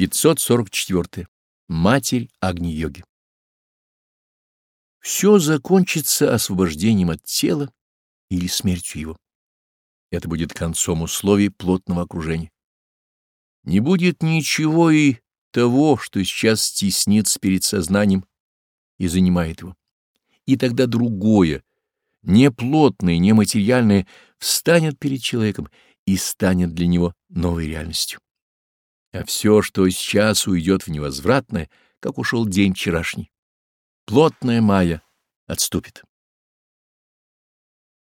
544. Матерь Агни-йоги. Все закончится освобождением от тела или смертью его. Это будет концом условий плотного окружения. Не будет ничего и того, что сейчас стеснится перед сознанием и занимает его. И тогда другое, неплотное, нематериальное, встанет перед человеком и станет для него новой реальностью. Э, а все, что сейчас уйдет в невозвратное, как ушел день вчерашний. Плотная мая отступит.